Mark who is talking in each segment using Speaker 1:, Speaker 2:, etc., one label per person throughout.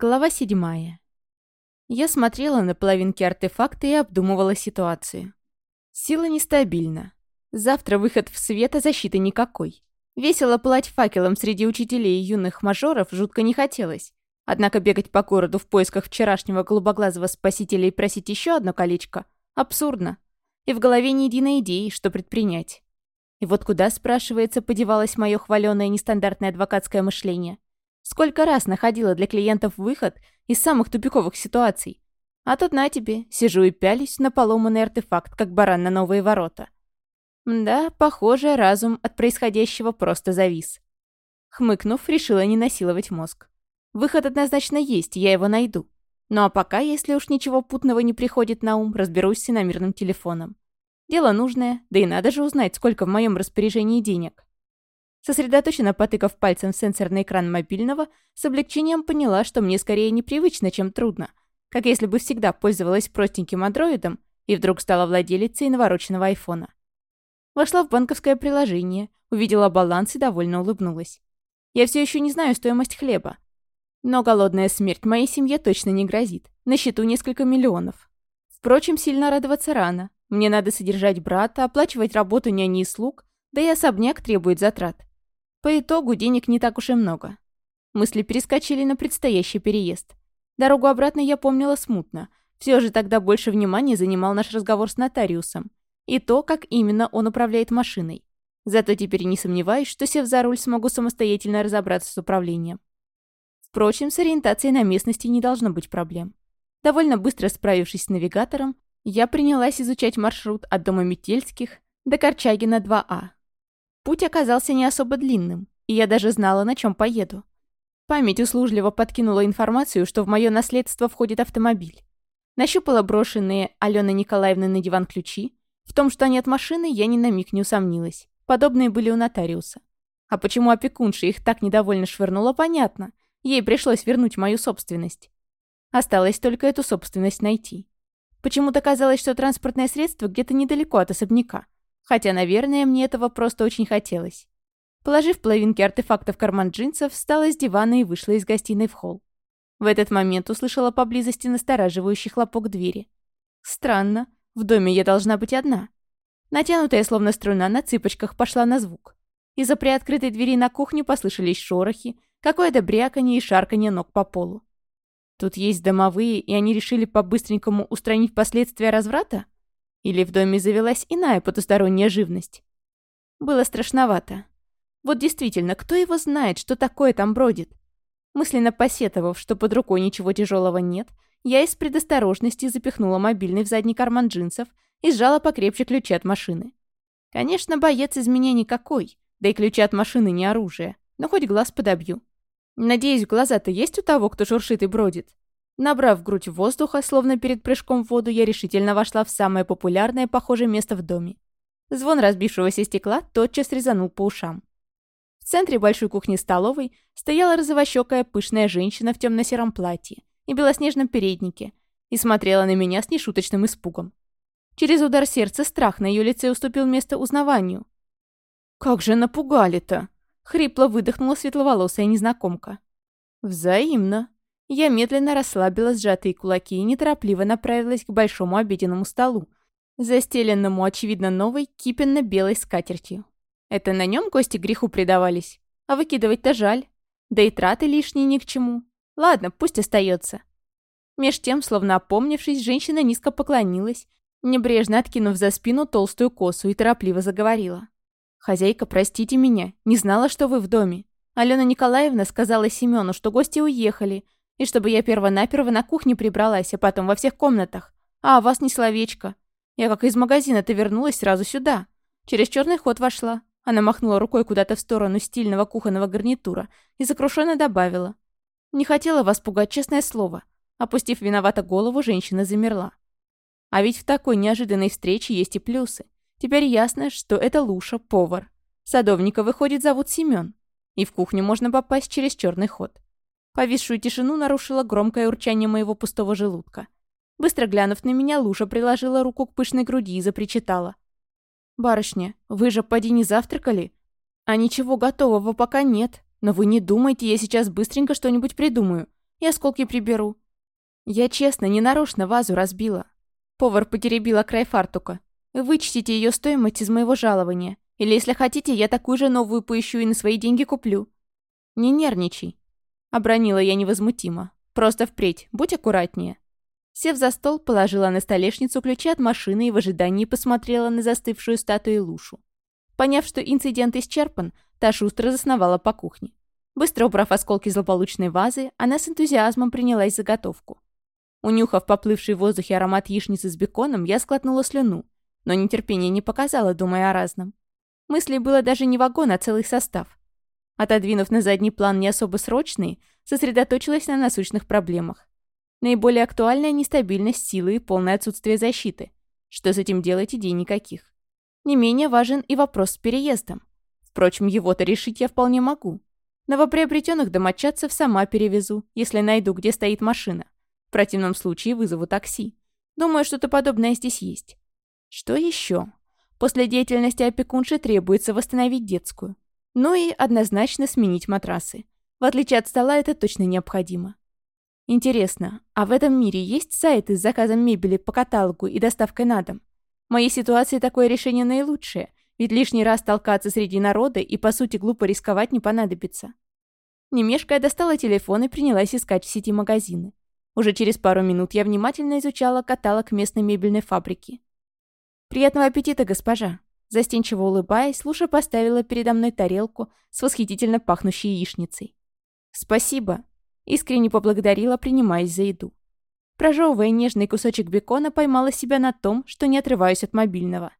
Speaker 1: Глава седьмая. Я смотрела на половинки артефакта и обдумывала ситуацию. Сила нестабильна. Завтра выход в свет, а защиты никакой. Весело пылать факелом среди учителей и юных мажоров жутко не хотелось. Однако бегать по городу в поисках вчерашнего голубоглазого спасителя и просить еще одно колечко – абсурдно. И в голове ни единой идеи, что предпринять. И вот куда, спрашивается, подевалось мое хваленое нестандартное адвокатское мышление – Сколько раз находила для клиентов выход из самых тупиковых ситуаций. А тут на тебе, сижу и пялись на поломанный артефакт, как баран на новые ворота. Да, похоже, разум от происходящего просто завис. Хмыкнув, решила не насиловать мозг. Выход однозначно есть, я его найду. Ну а пока, если уж ничего путного не приходит на ум, разберусь с иномирным телефоном. Дело нужное, да и надо же узнать, сколько в моем распоряжении денег. Сосредоточенно потыкав пальцем в сенсорный экран мобильного, с облегчением поняла, что мне скорее непривычно, чем трудно. Как если бы всегда пользовалась простеньким андроидом и вдруг стала владелицей навороченного айфона. Вошла в банковское приложение, увидела баланс и довольно улыбнулась. Я все еще не знаю стоимость хлеба. Но голодная смерть моей семье точно не грозит. На счету несколько миллионов. Впрочем, сильно радоваться рано. Мне надо содержать брата, оплачивать работу няни и слуг, да и особняк требует затрат. По итогу денег не так уж и много. Мысли перескочили на предстоящий переезд. Дорогу обратно я помнила смутно. Все же тогда больше внимания занимал наш разговор с нотариусом. И то, как именно он управляет машиной. Зато теперь не сомневаюсь, что сев за руль, смогу самостоятельно разобраться с управлением. Впрочем, с ориентацией на местности не должно быть проблем. Довольно быстро справившись с навигатором, я принялась изучать маршрут от дома Метельских до Корчагина 2А. Путь оказался не особо длинным, и я даже знала, на чем поеду. Память услужливо подкинула информацию, что в мое наследство входит автомобиль. Нащупала брошенные Аленой Николаевной на диван ключи. В том, что они от машины, я ни на миг не усомнилась. Подобные были у нотариуса. А почему опекунша их так недовольно швырнула, понятно. Ей пришлось вернуть мою собственность. Осталось только эту собственность найти. Почему-то казалось, что транспортное средство где-то недалеко от особняка. Хотя, наверное, мне этого просто очень хотелось. Положив половинки артефакта в карман джинсов, встала с дивана и вышла из гостиной в холл. В этот момент услышала поблизости настораживающий хлопок двери. Странно, в доме я должна быть одна. Натянутая словно струна на цыпочках пошла на звук. Из-за приоткрытой двери на кухню послышались шорохи, какое-то бряканье и шарканье ног по полу. Тут есть домовые, и они решили по-быстренькому устранить последствия разврата? Или в доме завелась иная потусторонняя живность? Было страшновато. Вот действительно, кто его знает, что такое там бродит? Мысленно посетовав, что под рукой ничего тяжелого нет, я из предосторожности запихнула мобильный в задний карман джинсов и сжала покрепче ключи от машины. Конечно, боец из меня никакой, да и ключи от машины не оружие, но хоть глаз подобью. Надеюсь, глаза-то есть у того, кто шуршит и бродит. Набрав грудь воздуха, словно перед прыжком в воду, я решительно вошла в самое популярное, похожее место в доме. Звон разбившегося стекла тотчас резанул по ушам. В центре большой кухни-столовой стояла розовощекая пышная женщина в темно-сером платье и белоснежном переднике и смотрела на меня с нешуточным испугом. Через удар сердца страх на ее лице уступил место узнаванию. «Как же напугали-то!» — хрипло выдохнула светловолосая незнакомка. «Взаимно», я медленно расслабила сжатые кулаки и неторопливо направилась к большому обеденному столу, застеленному, очевидно, новой кипенно-белой скатертью. Это на нем гости греху предавались. А выкидывать-то жаль. Да и траты лишние ни к чему. Ладно, пусть остается. Меж тем, словно опомнившись, женщина низко поклонилась, небрежно откинув за спину толстую косу и торопливо заговорила. «Хозяйка, простите меня, не знала, что вы в доме. Алена Николаевна сказала Семену, что гости уехали, и чтобы я перво-наперво на кухне прибралась, а потом во всех комнатах. А вас ни словечко. Я как из магазина-то вернулась сразу сюда. Через черный ход вошла. Она махнула рукой куда-то в сторону стильного кухонного гарнитура и сокрушенно добавила. «Не хотела вас пугать, честное слово». Опустив виновато голову, женщина замерла. А ведь в такой неожиданной встрече есть и плюсы. Теперь ясно, что это Луша, повар. Садовника, выходит, зовут Семён. И в кухню можно попасть через черный ход. Повисшую тишину нарушило громкое урчание моего пустого желудка. Быстро глянув на меня, Луша приложила руку к пышной груди и запричитала. «Барышня, вы же поди не завтракали? А ничего готового пока нет. Но вы не думайте, я сейчас быстренько что-нибудь придумаю. и осколки приберу. Я честно, ненарочно вазу разбила. Повар потеребила край фартука. Вычтите ее стоимость из моего жалования. Или, если хотите, я такую же новую поищу и на свои деньги куплю. Не нервничай. Обронила я невозмутимо. Просто впредь, будь аккуратнее. Сев за стол, положила на столешницу ключи от машины и в ожидании посмотрела на застывшую статую Лушу. Поняв, что инцидент исчерпан, та шустро засновала по кухне. Быстро убрав осколки злополучной вазы, она с энтузиазмом принялась заготовку. Унюхав поплывший в воздухе аромат яичницы с беконом, я склотнула слюну, но нетерпения не показала, думая о разном. Мыслей было даже не вагон, а целый состав. Отодвинув на задний план не особо срочные, сосредоточилась на насущных проблемах. Наиболее актуальная нестабильность силы и полное отсутствие защиты. Что с этим делать, идей никаких. Не менее важен и вопрос с переездом. Впрочем, его-то решить я вполне могу. Новоприобретенных домочадцев сама перевезу, если найду, где стоит машина. В противном случае вызову такси. Думаю, что-то подобное здесь есть. Что еще? После деятельности опекунши требуется восстановить детскую. Ну и однозначно сменить матрасы. В отличие от стола, это точно необходимо. Интересно, а в этом мире есть сайты с заказом мебели по каталогу и доставкой на дом? В моей ситуации такое решение наилучшее, ведь лишний раз толкаться среди народа и, по сути, глупо рисковать не понадобится. Немешкая достала телефон и принялась искать в сети магазины. Уже через пару минут я внимательно изучала каталог местной мебельной фабрики. «Приятного аппетита, госпожа!» Застенчиво улыбаясь, Луша поставила передо мной тарелку с восхитительно пахнущей яичницей. «Спасибо!» Искренне поблагодарила, принимаясь за еду. Прожевывая нежный кусочек бекона, поймала себя на том, что не отрываюсь от мобильного.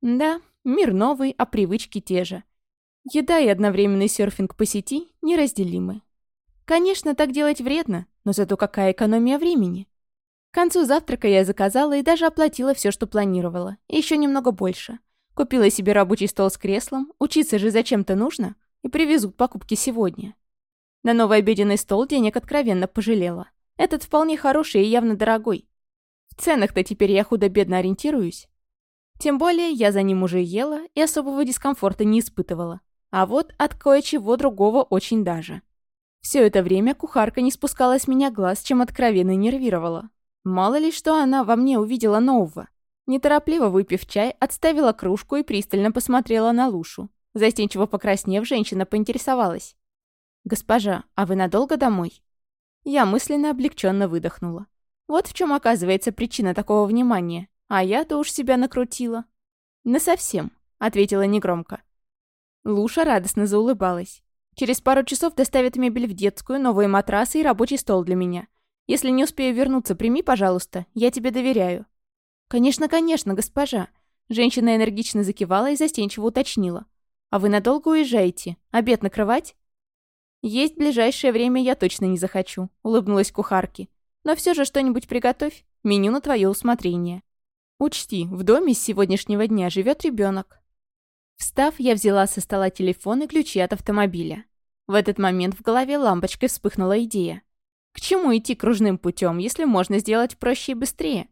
Speaker 1: Да, мир новый, а привычки те же. Еда и одновременный серфинг по сети неразделимы. Конечно, так делать вредно, но зато какая экономия времени. К концу завтрака я заказала и даже оплатила все, что планировала. Еще немного больше. Купила себе рабочий стол с креслом, учиться же зачем-то нужно, и привезут покупки сегодня. На новый обеденный стол денег откровенно пожалела. Этот вполне хороший и явно дорогой. В ценах-то теперь я худо-бедно ориентируюсь. Тем более я за ним уже ела и особого дискомфорта не испытывала. А вот от кое-чего другого очень даже. Все это время кухарка не спускала с меня глаз, чем откровенно нервировала. Мало ли, что она во мне увидела нового. Неторопливо выпив чай, отставила кружку и пристально посмотрела на Лушу. Застенчиво покраснев, женщина поинтересовалась. «Госпожа, а вы надолго домой?» Я мысленно облегченно выдохнула. Вот в чем оказывается причина такого внимания. А я-то уж себя накрутила. «Насовсем», — ответила негромко. Луша радостно заулыбалась. «Через пару часов доставят мебель в детскую, новые матрасы и рабочий стол для меня. Если не успею вернуться, прими, пожалуйста. Я тебе доверяю». «Конечно, конечно, госпожа». Женщина энергично закивала и застенчиво уточнила. «А вы надолго уезжаете? Обед накрывать?» «Есть ближайшее время я точно не захочу», — улыбнулась кухарке. «Но все же что-нибудь приготовь. Меню на твое усмотрение. Учти, в доме с сегодняшнего дня живет ребенок. Встав, я взяла со стола телефон и ключи от автомобиля. В этот момент в голове лампочкой вспыхнула идея. К чему идти кружным путем, если можно сделать проще и быстрее?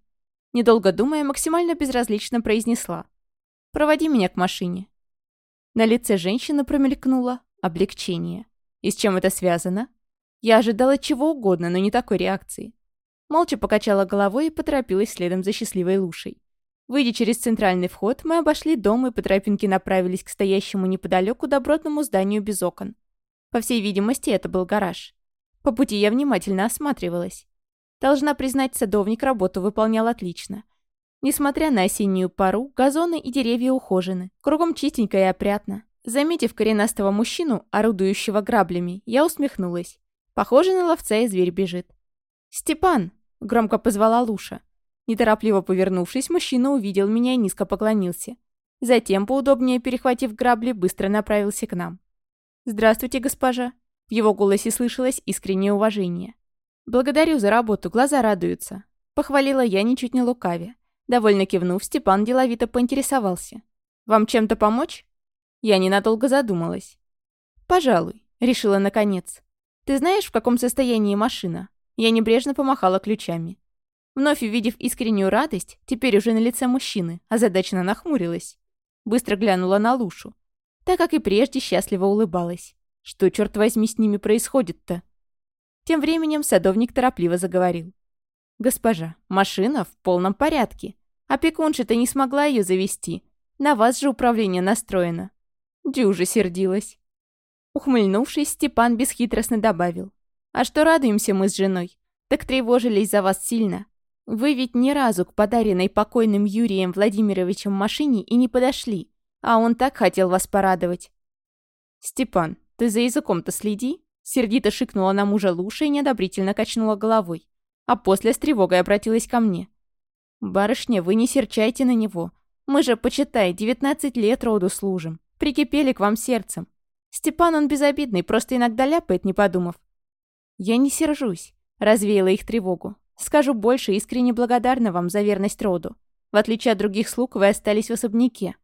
Speaker 1: Недолго думая, максимально безразлично произнесла. «Проводи меня к машине». На лице женщины промелькнуло облегчение. И с чем это связано? Я ожидала чего угодно, но не такой реакции. Молча покачала головой и поторопилась следом за счастливой Лушей. Выйдя через центральный вход, мы обошли дом и по тропинке направились к стоящему неподалеку добротному зданию без окон. По всей видимости, это был гараж. По пути я внимательно осматривалась. Должна признать, садовник работу выполнял отлично. Несмотря на осеннюю пару, газоны и деревья ухожены, кругом чистенько и опрятно. Заметив коренастого мужчину, орудующего граблями, я усмехнулась. Похоже, на ловца и зверь бежит. «Степан!» — громко позвала Луша. Неторопливо повернувшись, мужчина увидел меня и низко поклонился. Затем, поудобнее перехватив грабли, быстро направился к нам. «Здравствуйте, госпожа!» В его голосе слышалось искреннее уважение. «Благодарю за работу, глаза радуются», — похвалила я ничуть не лукаве. Довольно кивнув, Степан деловито поинтересовался. «Вам чем-то помочь?» Я ненадолго задумалась. «Пожалуй», — решила наконец. «Ты знаешь, в каком состоянии машина?» Я небрежно помахала ключами. Вновь увидев искреннюю радость, теперь уже на лице мужчины, озадаченно нахмурилась. Быстро глянула на Лушу. Так как и прежде счастливо улыбалась. Что, черт возьми, с ними происходит-то? Тем временем садовник торопливо заговорил. «Госпожа, машина в полном порядке. Опекунша-то не смогла ее завести. На вас же управление настроено». Дюжа сердилась. Ухмыльнувшись, Степан бесхитростно добавил. «А что радуемся мы с женой? Так тревожились за вас сильно. Вы ведь ни разу к подаренной покойным Юрием Владимировичем машине и не подошли, а он так хотел вас порадовать». «Степан, ты за языком-то следи?» Сердито шикнула на мужа Луша и неодобрительно качнула головой. А после с тревогой обратилась ко мне. «Барышня, вы не серчайте на него. Мы же, почитай, 19 лет роду служим. Прикипели к вам сердцем. Степан он безобидный, просто иногда ляпает, не подумав. Я не сержусь, развеяла их тревогу. Скажу больше, искренне благодарна вам за верность роду. В отличие от других слуг, вы остались в особняке.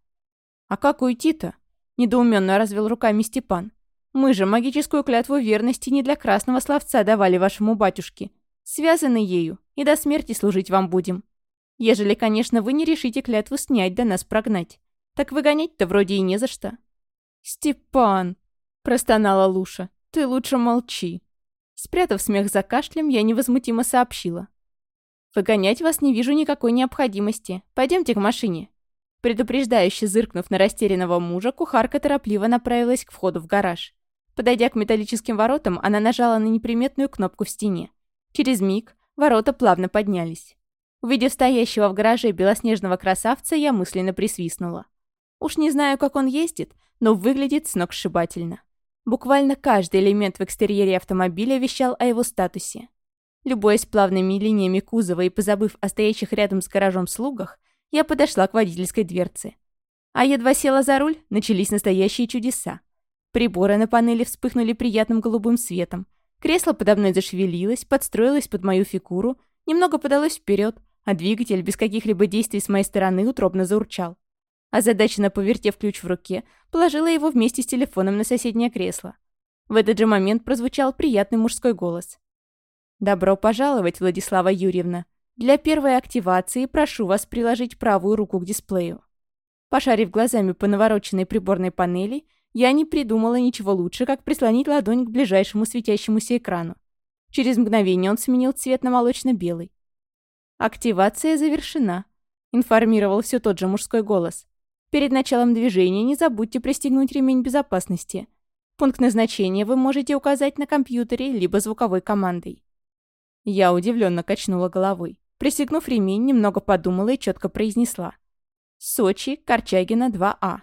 Speaker 1: А как уйти-то? Недоуменно развел руками Степан. Мы же магическую клятву верности не для красного словца давали вашему батюшке. Связаны ею, и до смерти служить вам будем. Ежели, конечно, вы не решите клятву снять да нас прогнать. Так выгонять-то вроде и не за что. «Степан!» – простонала Луша. «Ты лучше молчи». Спрятав смех за кашлем, я невозмутимо сообщила. «Выгонять вас не вижу никакой необходимости. Пойдемте к машине». Предупреждающе зыркнув на растерянного мужа, кухарка торопливо направилась к входу в гараж. Подойдя к металлическим воротам, она нажала на неприметную кнопку в стене. Через миг ворота плавно поднялись. Увидев стоящего в гараже белоснежного красавца, я мысленно присвистнула. Уж не знаю, как он ездит, но выглядит сногсшибательно. Буквально каждый элемент в экстерьере автомобиля вещал о его статусе. Любуясь плавными линиями кузова и позабыв о стоящих рядом с гаражом слугах, я подошла к водительской дверце. А едва села за руль, начались настоящие чудеса. Приборы на панели вспыхнули приятным голубым светом. Кресло подо мной зашевелилось, подстроилось под мою фигуру, немного подалось вперед, а двигатель без каких-либо действий с моей стороны утробно заурчал. Озадаченно повертев ключ в руке, положила его вместе с телефоном на соседнее кресло. В этот же момент прозвучал приятный мужской голос. «Добро пожаловать, Владислава Юрьевна. Для первой активации прошу вас приложить правую руку к дисплею». Пошарив глазами по навороченной приборной панели, я не придумала ничего лучше, как прислонить ладонь к ближайшему светящемуся экрану. Через мгновение он сменил цвет на молочно-белый. «Активация завершена», — информировал все тот же мужской голос. «Перед началом движения не забудьте пристегнуть ремень безопасности. Пункт назначения вы можете указать на компьютере либо звуковой командой». Я удивленно качнула головой. Пристегнув ремень, немного подумала и четко произнесла. «Сочи, Корчагина, 2А».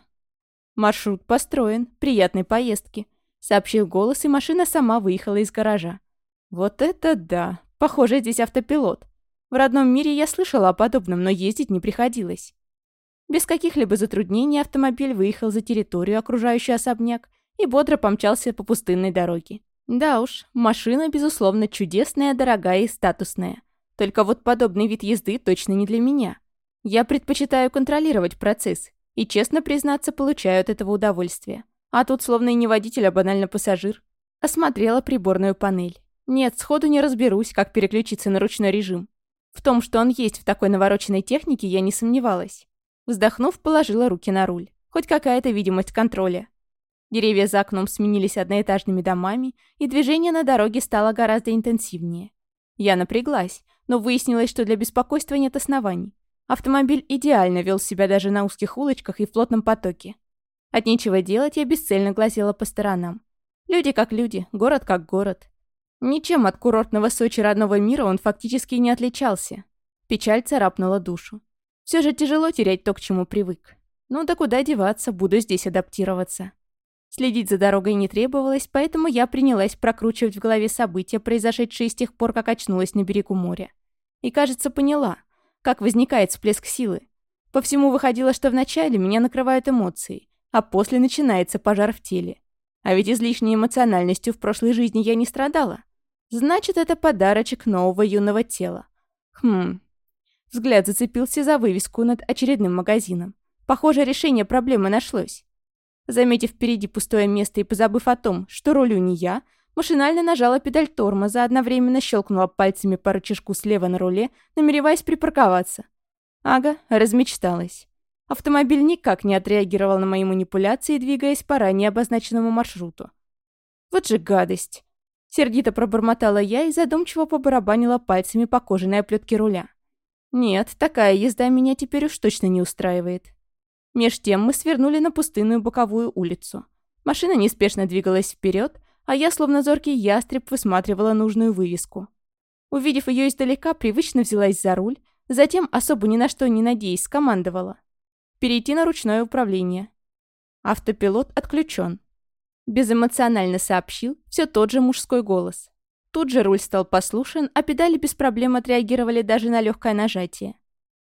Speaker 1: «Маршрут построен. Приятной поездки», — сообщил голос, и машина сама выехала из гаража. «Вот это да! Похоже, здесь автопилот. В родном мире я слышала о подобном, но ездить не приходилось». Без каких-либо затруднений автомобиль выехал за территорию, окружающую особняк, и бодро помчался по пустынной дороге. Да уж, машина, безусловно, чудесная, дорогая и статусная. Только вот подобный вид езды точно не для меня. Я предпочитаю контролировать процесс, и, честно признаться, получаю от этого удовольствие. А тут словно и не водитель, а банально пассажир. Осмотрела приборную панель. Нет, сходу не разберусь, как переключиться на ручной режим. В том, что он есть в такой навороченной технике, я не сомневалась. Вздохнув, положила руки на руль. Хоть какая-то видимость контроля. Деревья за окном сменились одноэтажными домами, и движение на дороге стало гораздо интенсивнее. Я напряглась, но выяснилось, что для беспокойства нет оснований. Автомобиль идеально вел себя даже на узких улочках и в плотном потоке. От нечего делать я бесцельно глазела по сторонам. Люди как люди, город как город. Ничем от курортного Сочи родного мира он фактически не отличался. Печаль царапнула душу. Все же тяжело терять то, к чему привык. Ну да куда деваться, буду здесь адаптироваться. Следить за дорогой не требовалось, поэтому я принялась прокручивать в голове события, произошедшие с тех пор, как очнулась на берегу моря. И, кажется, поняла — как возникает всплеск силы. По всему выходило, что вначале меня накрывают эмоции, а после начинается пожар в теле. А ведь излишней эмоциональностью в прошлой жизни я не страдала. Значит, это подарочек нового юного тела. Хм. Взгляд зацепился за вывеску над очередным магазином. Похоже, решение проблемы нашлось. Заметив впереди пустое место и позабыв о том, что рулю не я, Машинально нажала педаль тормоза, одновременно щелкнула пальцами по рычажку слева на руле, намереваясь припарковаться. Ага, размечталась. Автомобиль никак не отреагировал на мои манипуляции, двигаясь по ранее обозначенному маршруту. Вот же гадость. Сердито пробормотала я и задумчиво побарабанила пальцами по кожаной оплетке руля. Нет, такая езда меня теперь уж точно не устраивает. Меж тем мы свернули на пустынную боковую улицу. Машина неспешно двигалась вперед, а я, словно зоркий ястреб, высматривала нужную вывеску. Увидев ее издалека, привычно взялась за руль, затем, особо ни на что не надеясь, скомандовала. Перейти на ручное управление. Автопилот отключен. Безэмоционально сообщил все тот же мужской голос. Тут же руль стал послушен, а педали без проблем отреагировали даже на легкое нажатие.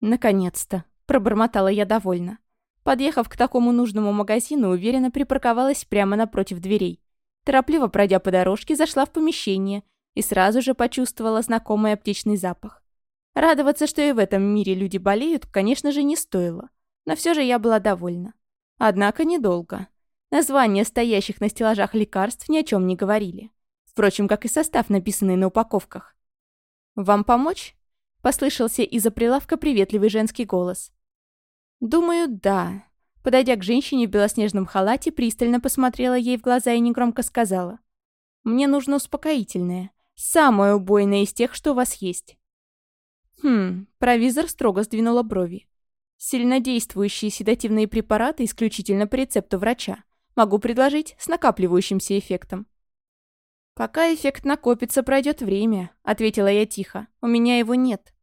Speaker 1: «Наконец-то!» – пробормотала я довольно. Подъехав к такому нужному магазину, уверенно припарковалась прямо напротив дверей. Торопливо пройдя по дорожке, зашла в помещение и сразу же почувствовала знакомый аптечный запах. Радоваться, что и в этом мире люди болеют, конечно же, не стоило. Но все же я была довольна. Однако недолго. Названия стоящих на стеллажах лекарств ни о чем не говорили. Впрочем, как и состав, написанный на упаковках. «Вам помочь?» – послышался из-за прилавка приветливый женский голос. «Думаю, да». Подойдя к женщине в белоснежном халате, пристально посмотрела ей в глаза и негромко сказала. «Мне нужно успокоительное. Самое убойное из тех, что у вас есть». Хм, провизор строго сдвинула брови. Сильнодействующие седативные препараты исключительно по рецепту врача. Могу предложить с накапливающимся эффектом. «Пока эффект накопится, пройдет время», — ответила я тихо. «У меня его нет».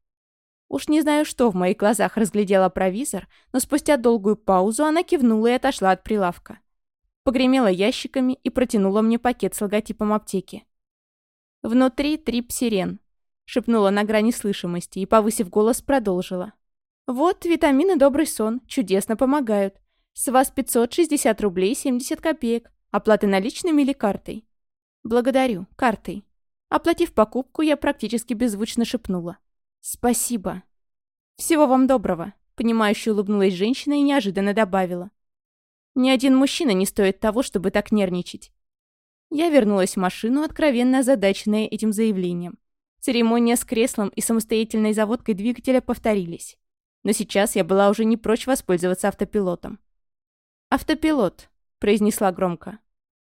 Speaker 1: Уж не знаю, что в моих глазах разглядела провизор, но спустя долгую паузу она кивнула и отошла от прилавка. Погремела ящиками и протянула мне пакет с логотипом аптеки. «Внутри трипсирен», — шепнула на грани слышимости и, повысив голос, продолжила. «Вот, витамины «Добрый сон» чудесно помогают. С вас 560 рублей 70 копеек. Оплаты наличными или картой?» «Благодарю, картой». Оплатив покупку, я практически беззвучно шепнула. «Спасибо». «Всего вам доброго», — понимающе улыбнулась женщина и неожиданно добавила. «Ни один мужчина не стоит того, чтобы так нервничать». Я вернулась в машину, откровенно озадаченная этим заявлением. Церемония с креслом и самостоятельной заводкой двигателя повторились. Но сейчас я была уже не прочь воспользоваться автопилотом. «Автопилот», — произнесла громко.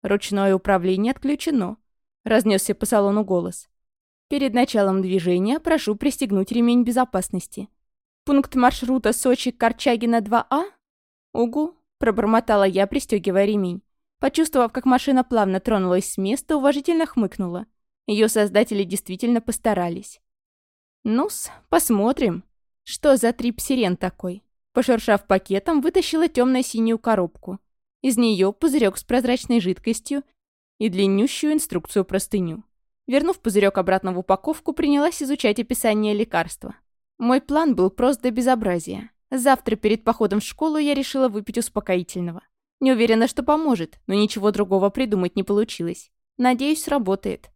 Speaker 1: «Ручное управление отключено», — разнесся по салону голос. Перед началом движения прошу пристегнуть ремень безопасности. Пункт маршрута Сочи-Корчагина 2А? Угу, пробормотала я, пристегивая ремень. Почувствовав, как машина плавно тронулась с места, уважительно хмыкнула. Ее создатели действительно постарались. Ну-с, посмотрим. Что за трипсирен такой? Пошуршав пакетом, вытащила темно-синюю коробку. Из нее пузырек с прозрачной жидкостью и длиннющую инструкцию-простыню. Вернув пузырек обратно в упаковку, принялась изучать описание лекарства. Мой план был прост до безобразия. Завтра перед походом в школу я решила выпить успокоительного. Не уверена, что поможет, но ничего другого придумать не получилось. Надеюсь, сработает.